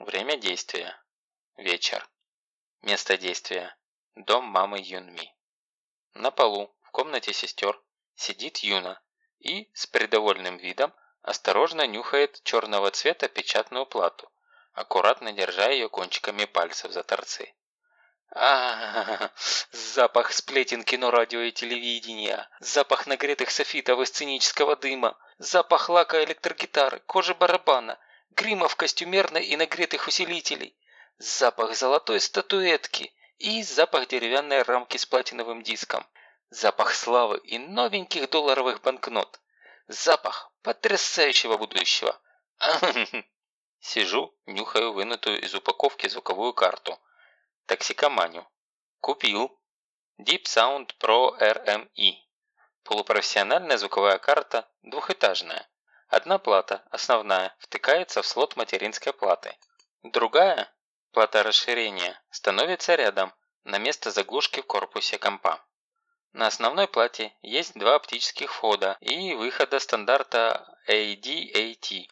Время действия. Вечер. Место действия. Дом мамы Юнми. На полу, в комнате сестер, сидит Юна и, с придовольным видом, осторожно нюхает черного цвета печатную плату, аккуратно держа ее кончиками пальцев за торцы. а, запах сплетен кино, радио и телевидения, запах нагретых софитов и сценического дыма, запах лака электрогитары, кожи барабана, гримов костюмерной и нагретых усилителей, запах золотой статуэтки и запах деревянной рамки с платиновым диском, запах славы и новеньких долларовых банкнот, запах потрясающего будущего. Сижу, нюхаю вынутую из упаковки звуковую карту. Токсикоманию. Купил. Deep Sound Pro RME. Полупрофессиональная звуковая карта, двухэтажная. Одна плата, основная, втыкается в слот материнской платы. Другая, плата расширения, становится рядом, на место заглушки в корпусе компа. На основной плате есть два оптических входа и выхода стандарта AD-AT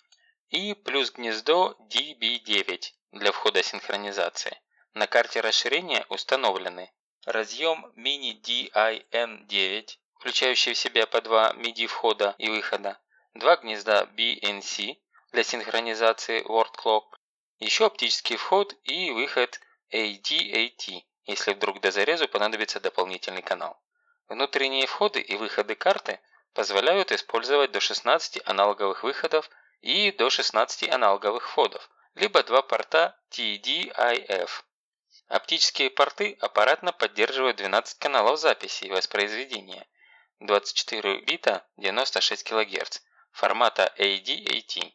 и плюс гнездо DB9 для входа синхронизации. На карте расширения установлены разъем Mini-DIN9, включающий в себя по два MIDI входа и выхода, два гнезда BNC для синхронизации Word Clock, еще оптический вход и выход AD-AT, если вдруг до зарезу понадобится дополнительный канал. Внутренние входы и выходы карты позволяют использовать до 16 аналоговых выходов и до 16 аналоговых входов, либо два порта TD-IF. Оптические порты аппаратно поддерживают 12 каналов записи и воспроизведения, 24 бита 96 кГц, формата AD-AT.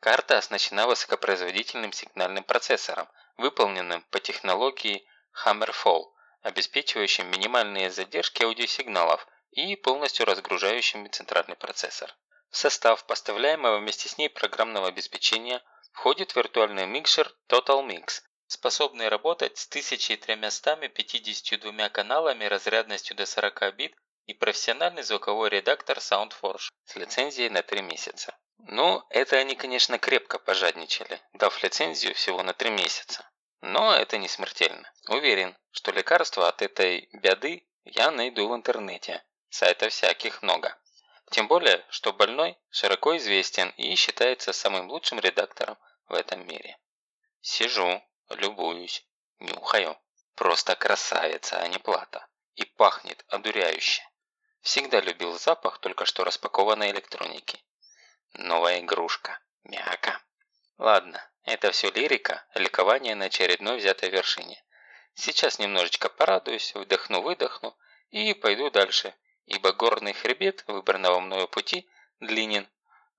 Карта оснащена высокопроизводительным сигнальным процессором, выполненным по технологии Hammerfall, обеспечивающим минимальные задержки аудиосигналов и полностью разгружающим центральный процессор. В состав поставляемого вместе с ней программного обеспечения входит виртуальный микшер Total Mix, способный работать с 1352 каналами разрядностью до 40 бит и профессиональный звуковой редактор SoundForge с лицензией на 3 месяца. Ну, это они, конечно, крепко пожадничали, дав лицензию всего на 3 месяца. Но это не смертельно. Уверен, что лекарства от этой беды я найду в интернете. Сайтов всяких много. Тем более, что больной широко известен и считается самым лучшим редактором в этом мире. Сижу, любуюсь, нюхаю. Просто красавица, а не плата. И пахнет одуряюще. Всегда любил запах только что распакованной электроники. Новая игрушка. Мяка. Ладно, это все лирика, ликование на очередной взятой вершине. Сейчас немножечко порадуюсь, вдохну-выдохну и пойду дальше, ибо горный хребет выбранного мною пути длинен,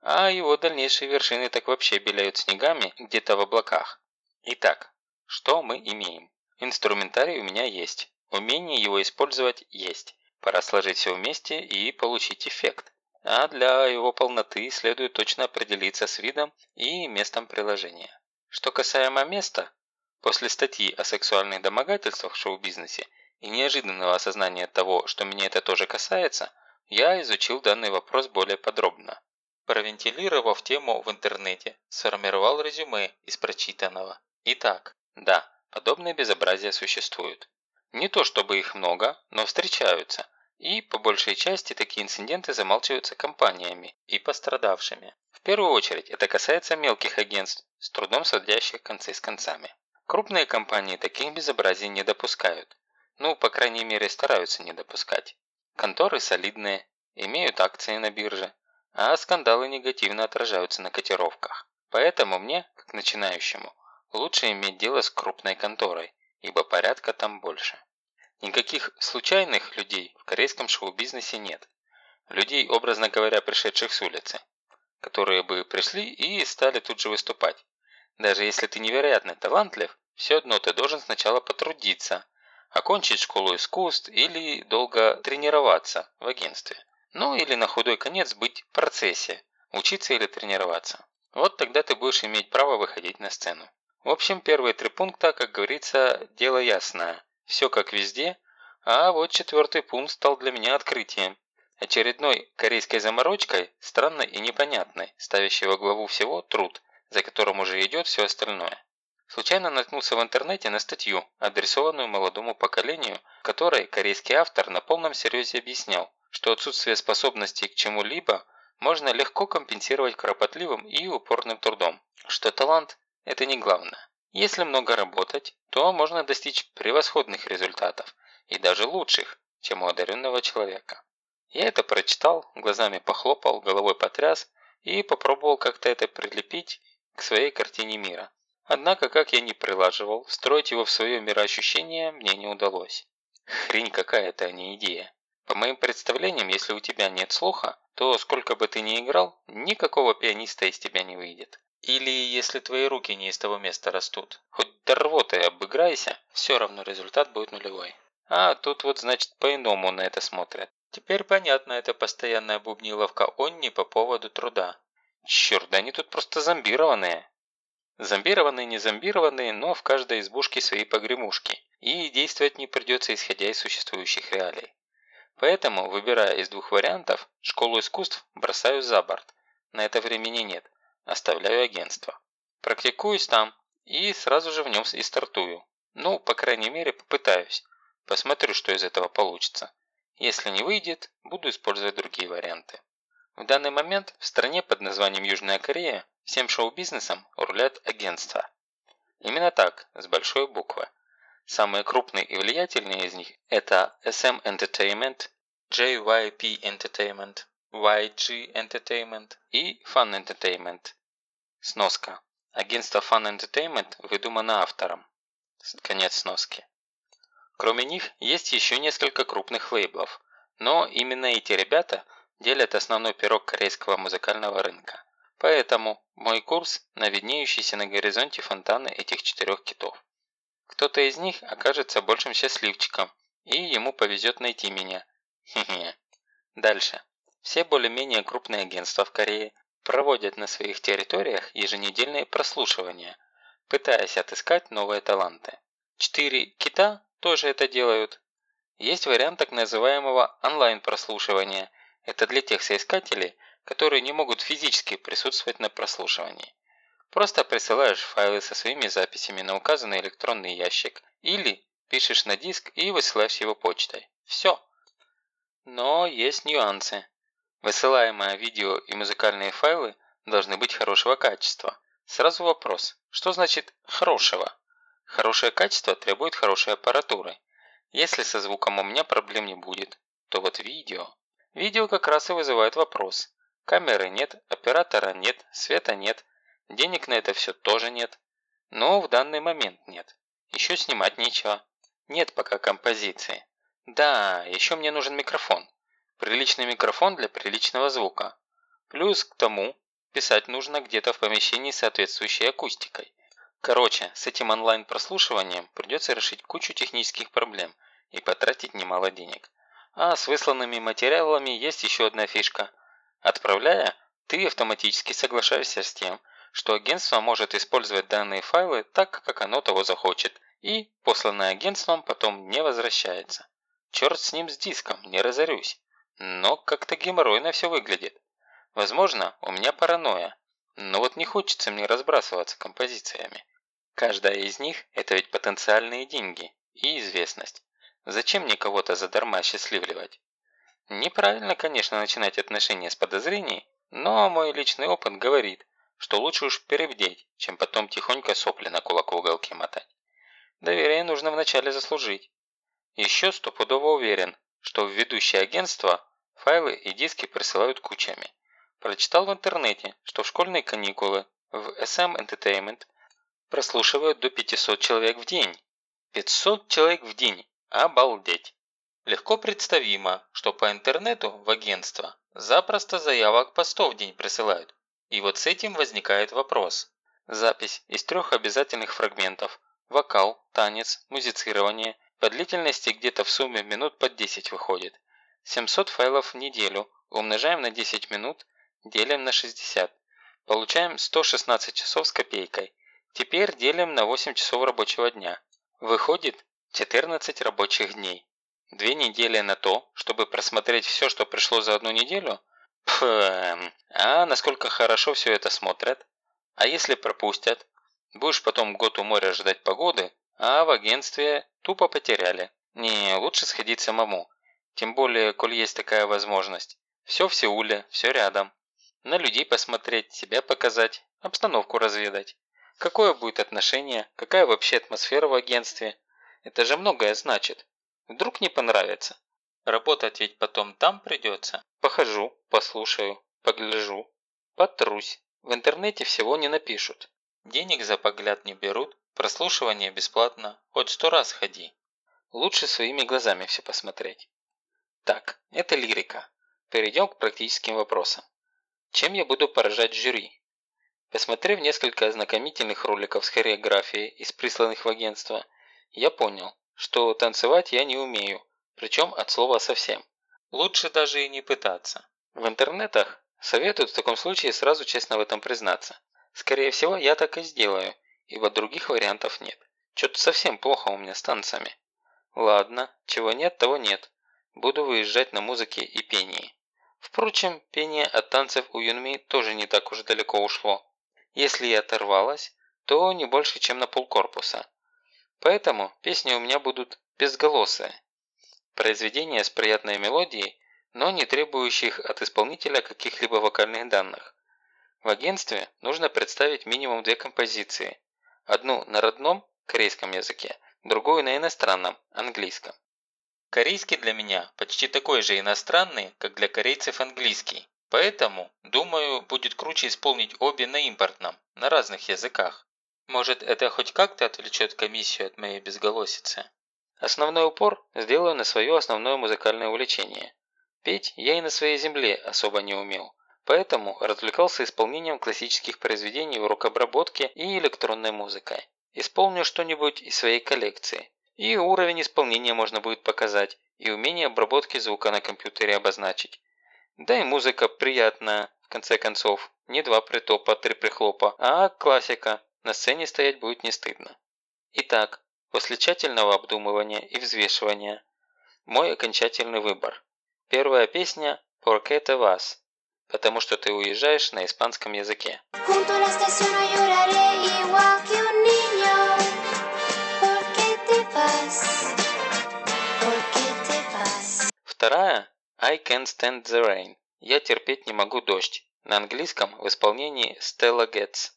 а его дальнейшие вершины так вообще беляют снегами где-то в облаках. Итак, что мы имеем? Инструментарий у меня есть, умение его использовать есть. Пора сложить все вместе и получить эффект. А для его полноты следует точно определиться с видом и местом приложения. Что касаемо места, после статьи о сексуальных домогательствах в шоу-бизнесе и неожиданного осознания того, что меня это тоже касается, я изучил данный вопрос более подробно. Провентилировав тему в интернете, сформировал резюме из прочитанного. Итак, да, подобные безобразия существуют. Не то чтобы их много, но встречаются. И, по большей части, такие инциденты замалчиваются компаниями и пострадавшими. В первую очередь, это касается мелких агентств, с трудом сводящих концы с концами. Крупные компании таких безобразий не допускают. Ну, по крайней мере, стараются не допускать. Конторы солидные, имеют акции на бирже, а скандалы негативно отражаются на котировках. Поэтому мне, как начинающему, лучше иметь дело с крупной конторой, ибо порядка там больше. Никаких случайных людей в корейском шоу-бизнесе нет. Людей, образно говоря, пришедших с улицы, которые бы пришли и стали тут же выступать. Даже если ты невероятно талантлив, все одно ты должен сначала потрудиться, окончить школу искусств или долго тренироваться в агентстве. Ну или на худой конец быть в процессе, учиться или тренироваться. Вот тогда ты будешь иметь право выходить на сцену. В общем, первые три пункта, как говорится, дело ясное. Все как везде, а вот четвертый пункт стал для меня открытием. Очередной корейской заморочкой, странной и непонятной, ставящей во главу всего труд, за которым уже идет все остальное. Случайно наткнулся в интернете на статью, адресованную молодому поколению, которой корейский автор на полном серьезе объяснял, что отсутствие способностей к чему-либо можно легко компенсировать кропотливым и упорным трудом, что талант – это не главное. Если много работать, то можно достичь превосходных результатов, и даже лучших, чем у одаренного человека. Я это прочитал, глазами похлопал, головой потряс и попробовал как-то это прилепить к своей картине мира. Однако, как я ни прилаживал, встроить его в свое мироощущение мне не удалось. Хрень какая-то, а не идея. По моим представлениям, если у тебя нет слуха, то сколько бы ты ни играл, никакого пианиста из тебя не выйдет. Или если твои руки не из того места растут. Хоть до рвоты обыграйся, все равно результат будет нулевой. А тут вот значит по-иному на это смотрят. Теперь понятно, это постоянная бубниловка Онни по поводу труда. Черт, да они тут просто зомбированные. Зомбированные, не зомбированные, но в каждой избушке свои погремушки, и действовать не придется исходя из существующих реалий. Поэтому, выбирая из двух вариантов, школу искусств бросаю за борт. На это времени нет. Оставляю агентство. Практикуюсь там и сразу же в нем и стартую. Ну, по крайней мере, попытаюсь. Посмотрю, что из этого получится. Если не выйдет, буду использовать другие варианты. В данный момент в стране под названием Южная Корея Всем шоу-бизнесом рулят агентства. Именно так, с большой буквы. Самые крупные и влиятельные из них – это SM Entertainment, JYP Entertainment, YG Entertainment и Fun Entertainment. Сноска. Агентство Fun Entertainment выдумано автором. Конец сноски. Кроме них, есть еще несколько крупных лейблов, но именно эти ребята делят основной пирог корейского музыкального рынка. Поэтому мой курс на виднеющиеся на горизонте фонтаны этих четырех китов. Кто-то из них окажется большим счастливчиком, и ему повезет найти меня. Хе-хе. Дальше. Все более-менее крупные агентства в Корее проводят на своих территориях еженедельные прослушивания, пытаясь отыскать новые таланты. Четыре кита тоже это делают. Есть вариант так называемого онлайн-прослушивания. Это для тех соискателей, которые не могут физически присутствовать на прослушивании. Просто присылаешь файлы со своими записями на указанный электронный ящик или пишешь на диск и высылаешь его почтой. Все. Но есть нюансы. Высылаемые видео и музыкальные файлы должны быть хорошего качества. Сразу вопрос, что значит «хорошего»? Хорошее качество требует хорошей аппаратуры. Если со звуком у меня проблем не будет, то вот видео. Видео как раз и вызывает вопрос, Камеры нет, оператора нет, света нет, денег на это все тоже нет. Но в данный момент нет. Еще снимать нечего. Нет пока композиции. Да, еще мне нужен микрофон. Приличный микрофон для приличного звука. Плюс к тому, писать нужно где-то в помещении с соответствующей акустикой. Короче, с этим онлайн-прослушиванием придется решить кучу технических проблем и потратить немало денег. А с высланными материалами есть еще одна фишка – Отправляя, ты автоматически соглашаешься с тем, что агентство может использовать данные файлы так, как оно того захочет, и посланное агентством потом не возвращается. Черт с ним с диском, не разорюсь. Но как-то геморройно все выглядит. Возможно, у меня паранойя, но вот не хочется мне разбрасываться композициями. Каждая из них – это ведь потенциальные деньги и известность. Зачем мне кого-то задарма счастливливать? Неправильно, конечно, начинать отношения с подозрений, но мой личный опыт говорит, что лучше уж перебдеть, чем потом тихонько сопли на кулак в уголке мотать. Доверие нужно вначале заслужить. Еще стопудово уверен, что в ведущее агентство файлы и диски присылают кучами. Прочитал в интернете, что в школьные каникулы в SM Entertainment прослушивают до 500 человек в день. 500 человек в день! Обалдеть! Легко представимо, что по интернету в агентство запросто заявок по 100 в день присылают. И вот с этим возникает вопрос. Запись из трех обязательных фрагментов – вокал, танец, музицирование – по длительности где-то в сумме минут под 10 выходит. 700 файлов в неделю умножаем на 10 минут, делим на 60. Получаем 116 часов с копейкой. Теперь делим на 8 часов рабочего дня. Выходит 14 рабочих дней. Две недели на то, чтобы просмотреть все, что пришло за одну неделю? Пф, а насколько хорошо все это смотрят? А если пропустят? Будешь потом год у моря ждать погоды, а в агентстве тупо потеряли. Не, лучше сходить самому. Тем более, коль есть такая возможность. Все в Сеуле, все рядом. На людей посмотреть, себя показать, обстановку разведать. Какое будет отношение, какая вообще атмосфера в агентстве. Это же многое значит. Вдруг не понравится. Работать ведь потом там придется. Похожу, послушаю, погляжу, потрусь. В интернете всего не напишут. Денег за погляд не берут, прослушивание бесплатно, хоть сто раз ходи. Лучше своими глазами все посмотреть. Так, это лирика. Перейдем к практическим вопросам. Чем я буду поражать жюри? Посмотрев несколько ознакомительных роликов с хореографией из присланных в агентство, я понял, что танцевать я не умею, причем от слова совсем. Лучше даже и не пытаться. В интернетах советуют в таком случае сразу честно в этом признаться. Скорее всего, я так и сделаю, ибо других вариантов нет. Что-то совсем плохо у меня с танцами. Ладно, чего нет, того нет. Буду выезжать на музыке и пении. Впрочем, пение от танцев у Юнми тоже не так уж далеко ушло. Если и оторвалась, то не больше, чем на полкорпуса. Поэтому песни у меня будут безголосые. Произведения с приятной мелодией, но не требующих от исполнителя каких-либо вокальных данных. В агентстве нужно представить минимум две композиции. Одну на родном, корейском языке, другую на иностранном, английском. Корейский для меня почти такой же иностранный, как для корейцев английский. Поэтому, думаю, будет круче исполнить обе на импортном, на разных языках. Может, это хоть как-то отвлечет комиссию от моей безголосицы? Основной упор сделаю на свое основное музыкальное увлечение. Петь я и на своей земле особо не умел, поэтому развлекался исполнением классических произведений в рукобработке и электронной музыкой. Исполню что-нибудь из своей коллекции. И уровень исполнения можно будет показать, и умение обработки звука на компьютере обозначить. Да и музыка приятная, в конце концов. Не два притопа, три прихлопа, а классика. На сцене стоять будет не стыдно. Итак, После тщательного обдумывания и взвешивания мой окончательный выбор. Первая песня «Porque vas», потому что ты уезжаешь на испанском языке. Вторая «I can't stand the rain». Я терпеть не могу дождь. На английском в исполнении Stella Getz.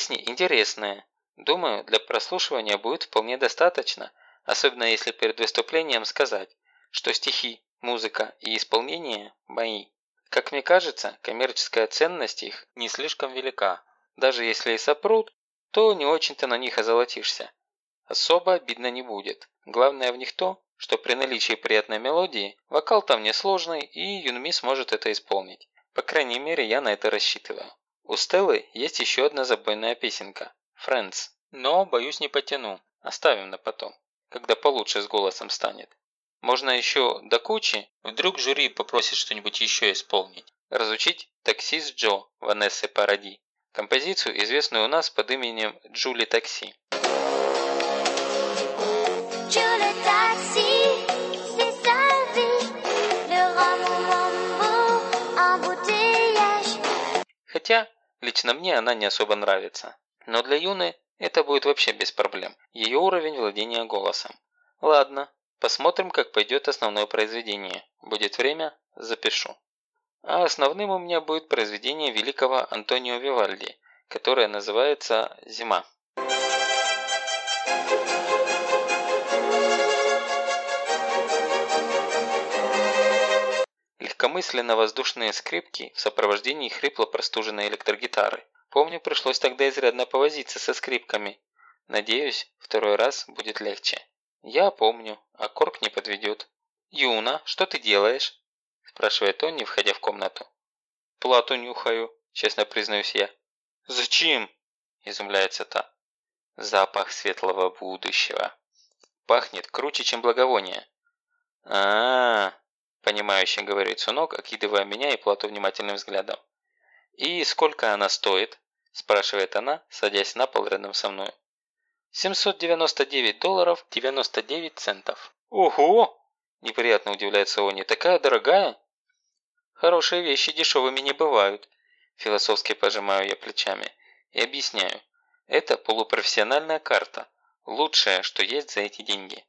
Песни интересные. Думаю, для прослушивания будет вполне достаточно, особенно если перед выступлением сказать, что стихи, музыка и исполнение – мои. Как мне кажется, коммерческая ценность их не слишком велика. Даже если и сопрут, то не очень-то на них озолотишься. Особо обидно не будет. Главное в них то, что при наличии приятной мелодии вокал там несложный и Юнми сможет это исполнить. По крайней мере, я на это рассчитываю. У Стеллы есть еще одна забойная песенка – «Friends». Но, боюсь, не потяну. Оставим на потом, когда получше с голосом станет. Можно еще до кучи, вдруг жюри попросит что-нибудь еще исполнить. Разучить «Таксист Джо» Ванессы Паради. Композицию, известную у нас под именем Джули Такси. Хотя Лично мне она не особо нравится. Но для Юны это будет вообще без проблем. Ее уровень владения голосом. Ладно, посмотрим, как пойдет основное произведение. Будет время – запишу. А основным у меня будет произведение великого Антонио Вивальди, которое называется «Зима». Легкомысленно-воздушные скрипки в сопровождении хрипло-простуженной электрогитары. Помню, пришлось тогда изрядно повозиться со скрипками. Надеюсь, второй раз будет легче. Я помню, а Корк не подведет. «Юна, что ты делаешь?» спрашивает Тони, входя в комнату. «Плату нюхаю», честно признаюсь я. «Зачем?» изумляется та. Запах светлого будущего. Пахнет круче, чем благовоние. -а, -а Понимающе говорит Сунок, окидывая меня и Плату внимательным взглядом. «И сколько она стоит?» – спрашивает она, садясь на пол рядом со мной. 799 долларов 99 центов. Ого! Неприятно удивляется Они. Такая дорогая? Хорошие вещи дешевыми не бывают. Философски пожимаю я плечами. И объясняю. Это полупрофессиональная карта. Лучшее, что есть за эти деньги.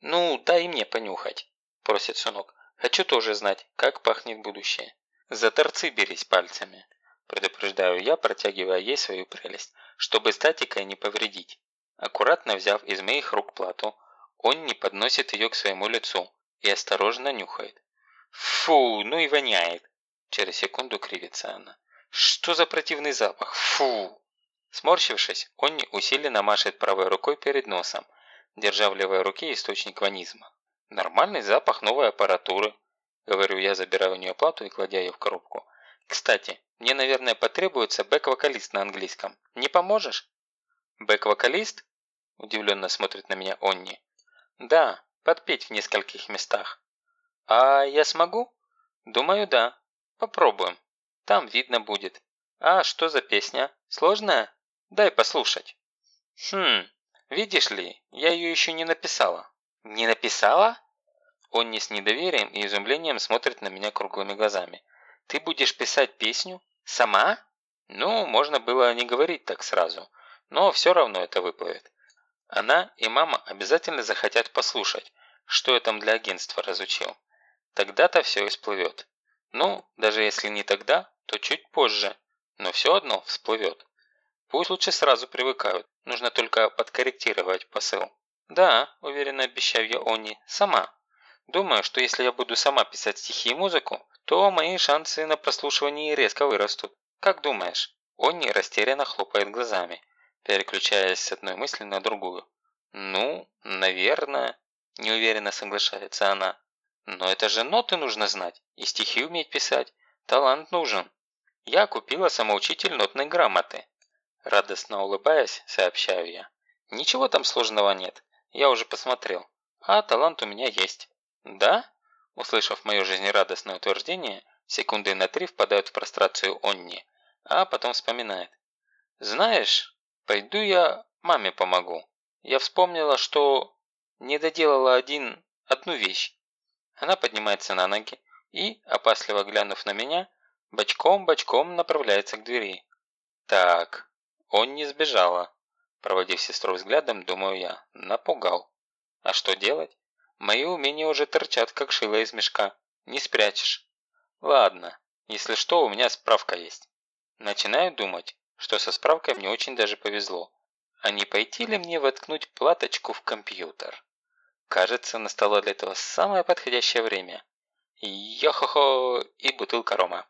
«Ну, дай мне понюхать», – просит сынок. «Хочу тоже знать, как пахнет будущее». «За торцы берись пальцами», – предупреждаю я, протягивая ей свою прелесть, чтобы статикой не повредить. Аккуратно взяв из моих рук плату, он не подносит ее к своему лицу и осторожно нюхает. «Фу, ну и воняет!» Через секунду кривится она. «Что за противный запах? Фу!» Сморщившись, он усиленно машет правой рукой перед носом, держа в левой руке источник ванизма. «Нормальный запах новой аппаратуры», – говорю я, забирая у нее плату и кладя ее в коробку. «Кстати, мне, наверное, потребуется бэк-вокалист на английском. Не поможешь?» «Бэк-вокалист?» – удивленно смотрит на меня Онни. «Да, подпеть в нескольких местах». «А я смогу?» «Думаю, да. Попробуем. Там видно будет. А что за песня? Сложная? Дай послушать». «Хм, видишь ли, я ее еще не написала». «Не написала?» Он не с недоверием и изумлением смотрит на меня круглыми глазами. «Ты будешь писать песню? Сама?» Ну, можно было не говорить так сразу, но все равно это выплывет. Она и мама обязательно захотят послушать, что я там для агентства разучил. Тогда-то все всплывет. Ну, даже если не тогда, то чуть позже, но все одно всплывет. Пусть лучше сразу привыкают, нужно только подкорректировать посыл. Да, уверенно обещаю я Они, сама. Думаю, что если я буду сама писать стихи и музыку, то мои шансы на прослушивание резко вырастут. Как думаешь? Они растерянно хлопает глазами переключаясь с одной мысли на другую. «Ну, наверное», – неуверенно соглашается она. «Но это же ноты нужно знать, и стихи уметь писать. Талант нужен. Я купила самоучитель нотной грамоты». Радостно улыбаясь, сообщаю я. «Ничего там сложного нет, я уже посмотрел. А талант у меня есть». «Да?» Услышав мое жизнерадостное утверждение, секунды на три впадают в прострацию Онни, а потом вспоминает. «Знаешь, Пойду я маме помогу. Я вспомнила, что не доделала один, одну вещь. Она поднимается на ноги и, опасливо глянув на меня, бочком-бочком направляется к двери. Так, он не сбежала. Проводив сестру взглядом, думаю я, напугал. А что делать? Мои умения уже торчат, как шило из мешка. Не спрячешь. Ладно, если что, у меня справка есть. Начинаю думать, что со справкой мне очень даже повезло. А не пойти ли мне воткнуть платочку в компьютер? Кажется, настало для этого самое подходящее время. Йо-хо-хо и бутылка рома.